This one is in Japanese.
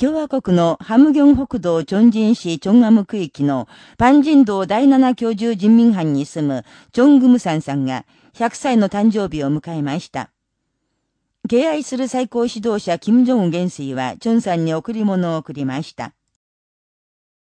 共和国のハムギョン北道チョンジン市チョンアム区域のパンジン道第七居住人民班に住むチョングムサンさんが100歳の誕生日を迎えました。敬愛する最高指導者金正恩元帥はチョンさんに贈り物を贈りました。